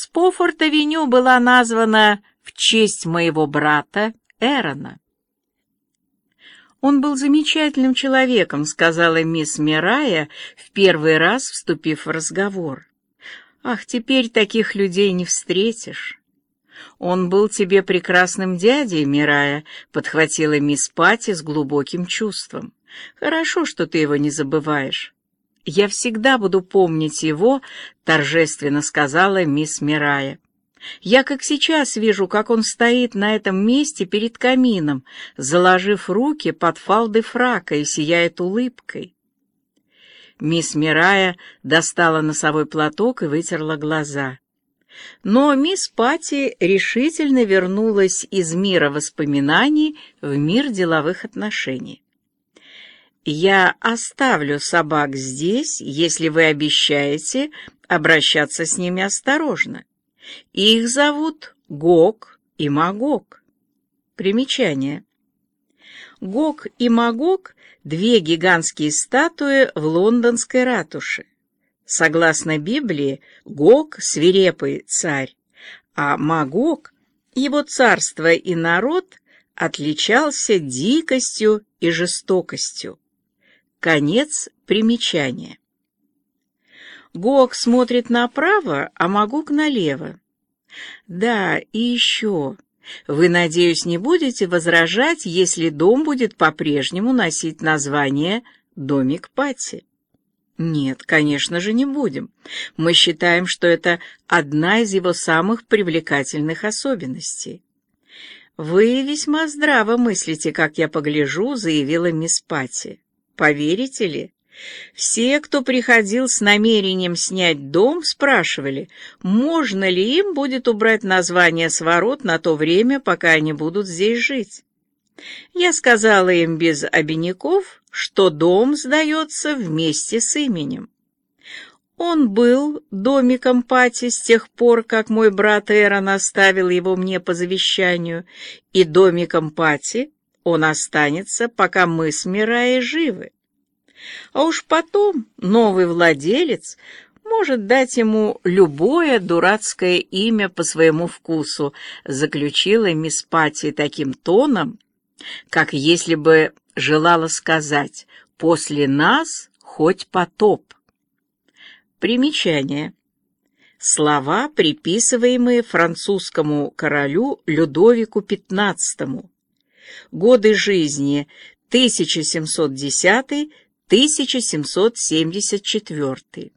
Спофорт-авеню была названа в честь моего брата Эрона. «Он был замечательным человеком», — сказала мисс Мирая, в первый раз вступив в разговор. «Ах, теперь таких людей не встретишь». «Он был тебе прекрасным дядей, Мирая», — подхватила мисс Пати с глубоким чувством. «Хорошо, что ты его не забываешь». «Я всегда буду помнить его», — торжественно сказала мисс Мирая. Я как сейчас вижу, как он стоит на этом месте перед камином, заложив руки под фалды фрака и сияет улыбкой. Мисс Мирая достала носовой платок и вытерла глаза. Но мисс Пати решительно вернулась из мира воспоминаний в мир деловых отношений. «Я оставлю собак здесь, если вы обещаете обращаться с ними осторожно. Их зовут Гог и Магог. Примечание. Гог и Магог — две гигантские статуи в лондонской ратуше. Согласно Библии, Гог — свирепый царь, а Магог, его царство и народ, отличался дикостью и жестокостью. Конец примечания. Гог смотрит направо, а Магук налево. Да, и еще. Вы, надеюсь, не будете возражать, если дом будет по-прежнему носить название «Домик Пати». Нет, конечно же, не будем. Мы считаем, что это одна из его самых привлекательных особенностей. «Вы весьма здраво мыслите, как я погляжу», — заявила мисс Пати. «Поверите ли?» Все, кто приходил с намерением снять дом, спрашивали, можно ли им будет убрать название с ворот на то время, пока они будут здесь жить. Я сказала им без обиняков, что дом сдается вместе с именем. Он был домиком Пати с тех пор, как мой брат Эрон оставил его мне по завещанию, и домиком Пати он останется, пока мы с Мираей живы. А уж потом новый владелец может дать ему любое дурацкое имя по своему вкусу, заключила мисс Пати таким тоном, как если бы желала сказать «после нас хоть потоп». Примечание. Слова, приписываемые французскому королю Людовику XV. Годы жизни 1710 1774.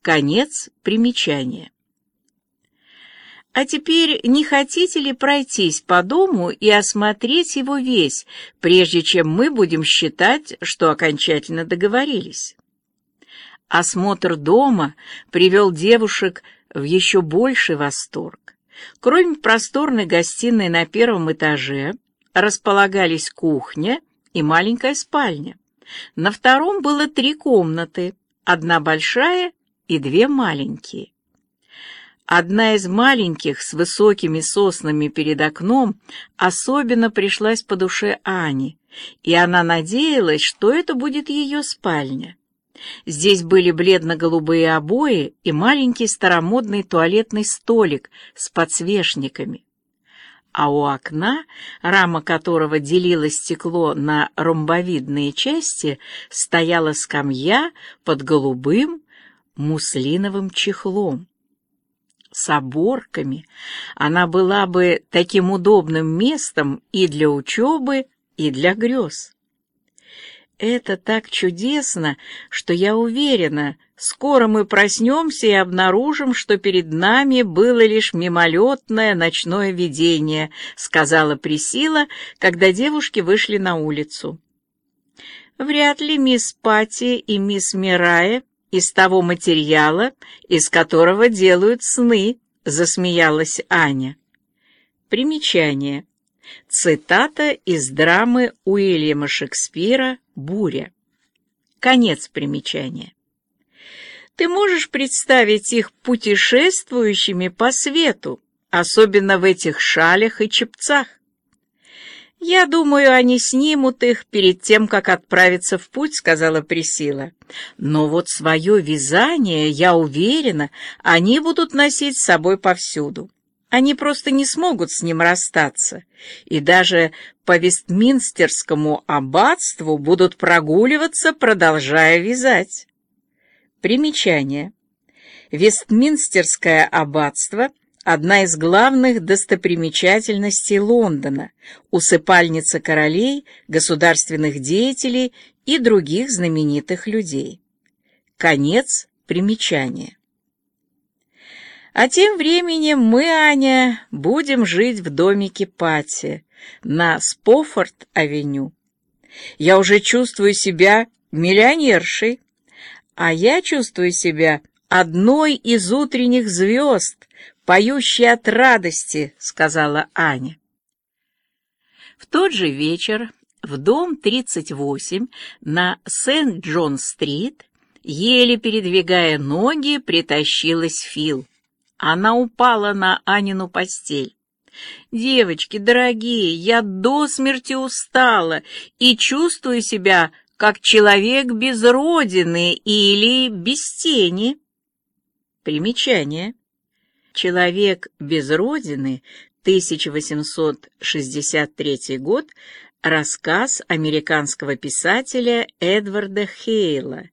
Конец примечания. А теперь не хотите ли пройтись по дому и осмотреть его весь, прежде чем мы будем считать, что окончательно договорились? Осмотр дома привел девушек в еще больший восторг. Кроме просторной гостиной на первом этаже располагались кухня и маленькая спальня. На втором было три комнаты, одна большая и две маленькие. Одна из маленьких с высокими соснами перед окном особенно пришлась по душе Ани, и она надеялась, что это будет ее спальня. Здесь были бледно-голубые обои и маленький старомодный туалетный столик с подсвечниками а у окна, рама которого делила стекло на ромбовидные части, стояла скамья под голубым муслиновым чехлом. С оборками она была бы таким удобным местом и для учебы, и для грез. Это так чудесно, что я уверена, скоро мы проснемся и обнаружим, что перед нами было лишь мимолетное ночное видение, сказала Присила, когда девушки вышли на улицу. Вряд ли мисс Пати и мисс Мирая из того материала, из которого делают сны, засмеялась Аня. Примечание. Цитата из драмы Уильяма Шекспира «Буря». Конец примечания. Ты можешь представить их путешествующими по свету, особенно в этих шалях и чепцах? «Я думаю, они снимут их перед тем, как отправиться в путь», — сказала Присила. «Но вот свое вязание, я уверена, они будут носить с собой повсюду. Они просто не смогут с ним расстаться, и даже по Вестминстерскому аббатству будут прогуливаться, продолжая вязать». Примечание. Вестминстерское аббатство — одна из главных достопримечательностей Лондона, усыпальница королей, государственных деятелей и других знаменитых людей. Конец примечания. А тем временем мы, Аня, будем жить в домике Пати на Спофорд-авеню. Я уже чувствую себя миллионершей, а я чувствую себя одной из утренних звезд, поющей от радости», — сказала Аня. В тот же вечер в дом 38 на Сент-Джон-стрит, еле передвигая ноги, притащилась Фил. Она упала на Анину постель. «Девочки, дорогие, я до смерти устала и чувствую себя как человек без родины или без тени». Примечание. «Человек без родины», 1863 год, рассказ американского писателя Эдварда Хейла.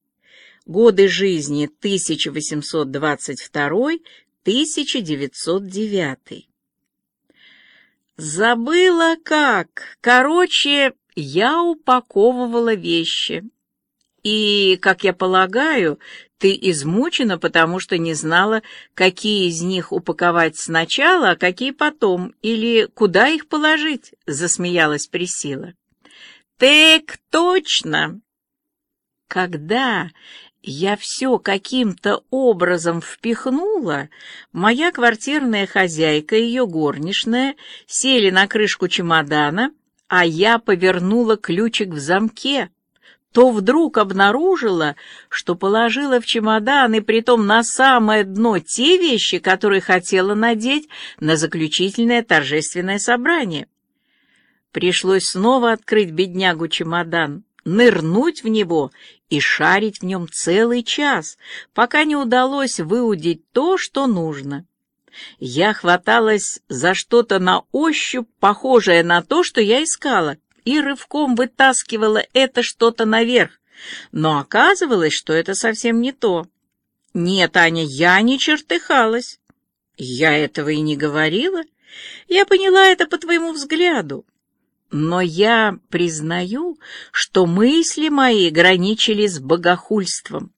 Годы жизни 1822-1909. Забыла как. Короче, я упаковывала вещи. И, как я полагаю, ты измучена, потому что не знала, какие из них упаковать сначала, а какие потом, или куда их положить, — засмеялась Присила. Так точно! Когда я все каким-то образом впихнула, моя квартирная хозяйка и ее горничная сели на крышку чемодана, а я повернула ключик в замке то вдруг обнаружила, что положила в чемодан и притом на самое дно те вещи, которые хотела надеть на заключительное торжественное собрание. Пришлось снова открыть беднягу чемодан, нырнуть в него и шарить в нем целый час, пока не удалось выудить то, что нужно. Я хваталась за что-то на ощупь, похожее на то, что я искала, и рывком вытаскивала это что-то наверх, но оказывалось, что это совсем не то. Нет, Аня, я не чертыхалась. Я этого и не говорила. Я поняла это по твоему взгляду. Но я признаю, что мысли мои граничили с богохульством.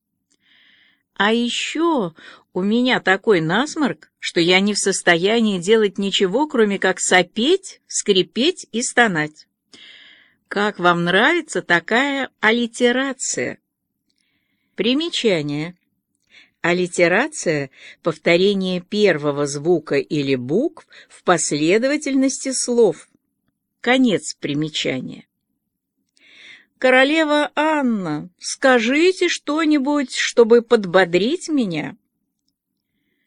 А еще у меня такой насморк, что я не в состоянии делать ничего, кроме как сопеть, скрипеть и стонать. Как вам нравится такая аллитерация? Примечание. Аллитерация — повторение первого звука или букв в последовательности слов. Конец примечания. «Королева Анна, скажите что-нибудь, чтобы подбодрить меня».